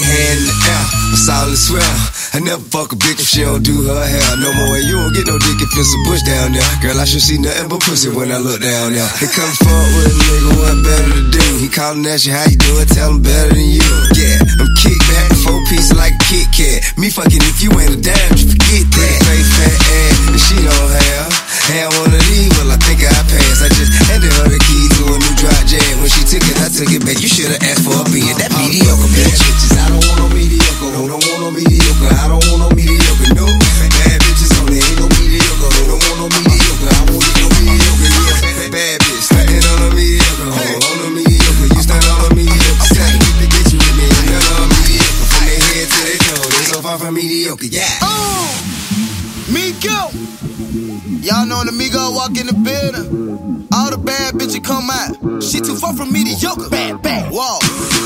in the air, a solid swell. I never fuck a bitch if she don't do her hair no more. And you don't get no dick if it's a bush down there. Girl, I should see nothing but pussy when I look down there. He come forward with a nigga, what better to do? He callin' at you, how you doing? Tell him better than you. Yeah, I'm kick back, four pieces like Kit Kat. Me fucking if you ain't a dime, you forget I took it back. You should've asked for a being that mediocre bitch. Bitches, I don't want no mediocre. No, don't want no mediocre. I don't want no mediocre. No bad bitches on there, ain't no mediocre. No, don't want no mediocre. I won't no mediocre. Yeah, bad bitch, standing on a mediocre. Hold on a mediocre. You stand on a mediocre. Say, get the bitch with me, and none of mediocre. From their head to their toe, they so far from mediocre. Yeah. Y'all know when the Migo walk in the building. All the bad bitches come out. She too far from mediocre. Bad, bad. Whoa.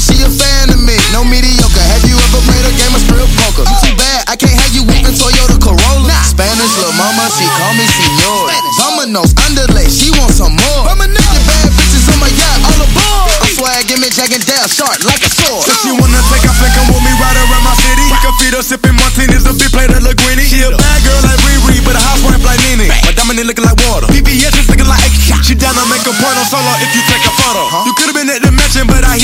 A she me a fan of me. No mediocre. Have you ever played a game of strip poker? You too bad, I can't have you whipping Toyota Corolla. Spanish little mama, she call me senor. Dominoes, underlay, she want some more. Your bad bitches on my yacht, all aboard. I'm swag, image, jagging down, sharp like a sword. If she wanna take off and come with me right around my city. We can feed her sipping martinis, a big plate of linguine. She a bad girl like Riri, but a housewife like Nene. My diamond looking like water. VVS is looking like X. She down to make a porno solo if you take a photo. You could've been at the mansion, but I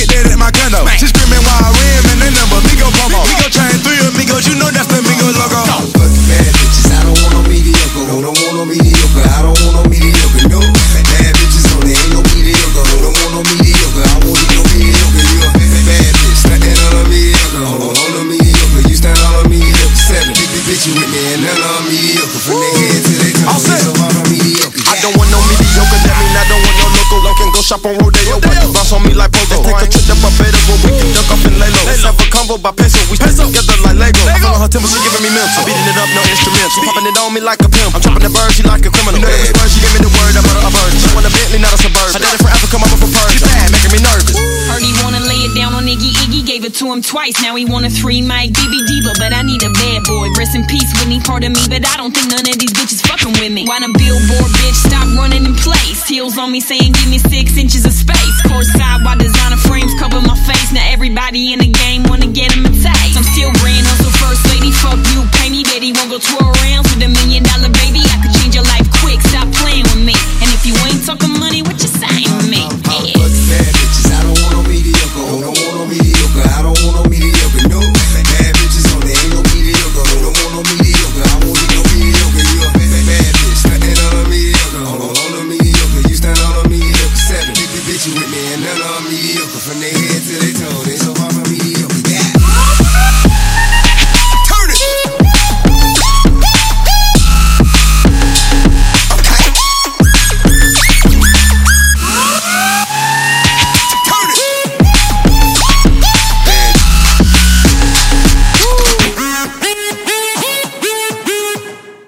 shop on Rodeo, watch you bounce on me like Pogo. Let's take a trip to Barbados where we can duck off and lay low. Let's have a combo by peso, we stick together like Lego. I'm on her temple, she giving me mental. Beating it up, no instrumental. She popping it on me like a pimp. I'm chopping the bird, she like a criminal. You know that was word, she gave me the word, I'm a bird. She want a Bentley, not a suburban. I did it for Africa, mama for Persia. She bad, making me nervous. Heard he wanna lay it down on Iggy Iggy, gave it to him twice. Now he want a three mic DB Diva, but I need a bad boy. Rest in peace, Whitney, part of me, but I don't think none of these bitches fucking with me. Why the billboard bitch stop running in place? heels on me saying give me six inches of space. Course side while designer frames cover my face. Now everybody in the game wanna get him a taste. I'm still Grand Hustle first lady, fuck you from the head to the toe. They so far from me.